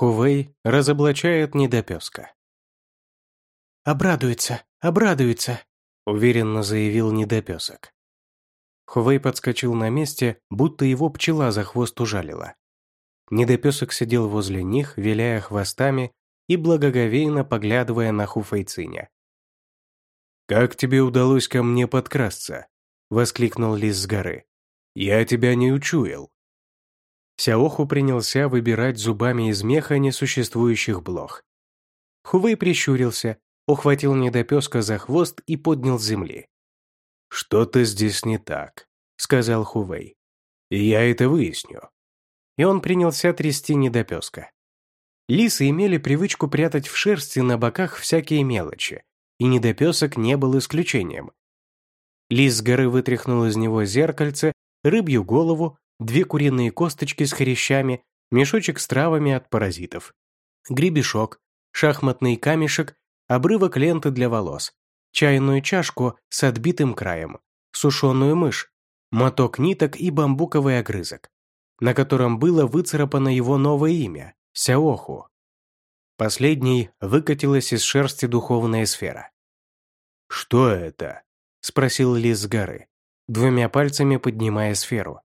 Хувей разоблачает недопеска. «Обрадуется, обрадуется», — уверенно заявил недопесок. Хувей подскочил на месте, будто его пчела за хвост ужалила. Недопесок сидел возле них, виляя хвостами и благоговейно поглядывая на Хуфейциня. «Как тебе удалось ко мне подкрасться?» — воскликнул лис с горы. «Я тебя не учуял». Сяоху принялся выбирать зубами из меха несуществующих блох. Хувей прищурился, ухватил недопеска за хвост и поднял с земли. «Что-то здесь не так», — сказал Хувей. «И я это выясню». И он принялся трясти недопеска. Лисы имели привычку прятать в шерсти на боках всякие мелочи, и недопесок не был исключением. Лис с горы вытряхнул из него зеркальце, рыбью голову, две куриные косточки с хрящами, мешочек с травами от паразитов, гребешок, шахматный камешек, обрывок ленты для волос, чайную чашку с отбитым краем, сушеную мышь, моток ниток и бамбуковый огрызок, на котором было выцарапано его новое имя Сяоху. Последней выкатилась из шерсти духовная сфера. «Что это?» – спросил лис с горы, двумя пальцами поднимая сферу.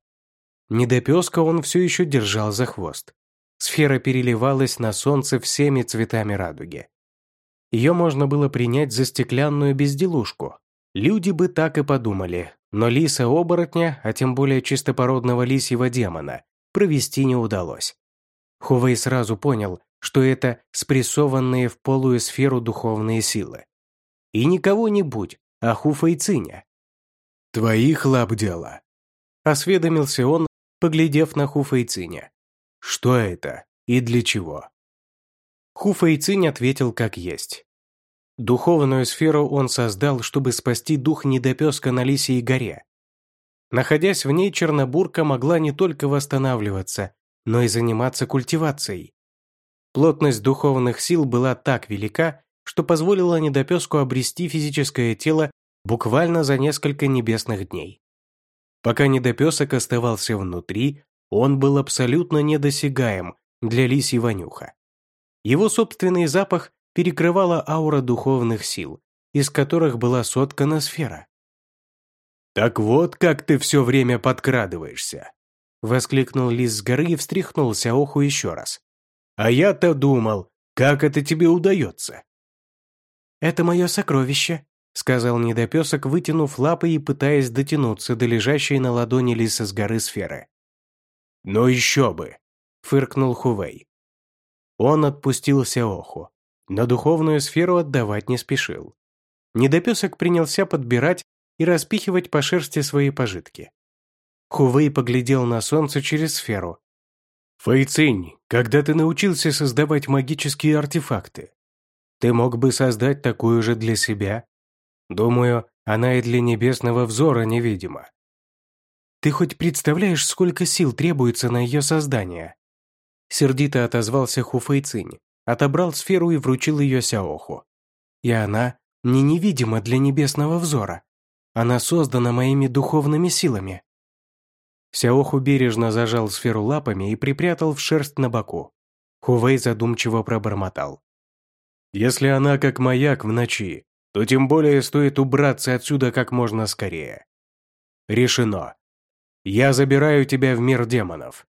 Недопеска он все еще держал за хвост. Сфера переливалась на солнце всеми цветами радуги. Ее можно было принять за стеклянную безделушку. Люди бы так и подумали, но лиса-оборотня, а тем более чистопородного лисьего демона, провести не удалось. Хувей сразу понял, что это спрессованные в полую сферу духовные силы. И не кого-нибудь, а Хуфейциня. «Твоих лап дело», — осведомился он, поглядев на Хуфейциня. «Что это и для чего?» Хуфейцинь ответил как есть. Духовную сферу он создал, чтобы спасти дух недопеска на Лисьей горе. Находясь в ней, Чернобурка могла не только восстанавливаться, но и заниматься культивацией. Плотность духовных сил была так велика, что позволила недопеску обрести физическое тело буквально за несколько небесных дней. Пока недопесок оставался внутри, он был абсолютно недосягаем для лисьего нюха. Его собственный запах перекрывала аура духовных сил, из которых была соткана сфера. «Так вот, как ты все время подкрадываешься!» Воскликнул лис с горы и встряхнулся оху еще раз. «А я-то думал, как это тебе удается?» «Это мое сокровище», — сказал недопесок, вытянув лапы и пытаясь дотянуться до лежащей на ладони лиса с горы сферы. «Ну еще бы!» — фыркнул Хувей. Он отпустился оху, но духовную сферу отдавать не спешил. Недопесок принялся подбирать и распихивать по шерсти свои пожитки. Хувей поглядел на солнце через сферу. «Фэйцинь, когда ты научился создавать магические артефакты, ты мог бы создать такую же для себя? Думаю, она и для небесного взора невидима». «Ты хоть представляешь, сколько сил требуется на ее создание?» Сердито отозвался Хуфэйцинь, отобрал сферу и вручил ее Сяоху. «И она не невидима для небесного взора. Она создана моими духовными силами». Сяоху бережно зажал сферу лапами и припрятал в шерсть на боку. Хувей задумчиво пробормотал. «Если она как маяк в ночи, то тем более стоит убраться отсюда как можно скорее. Решено. Я забираю тебя в мир демонов.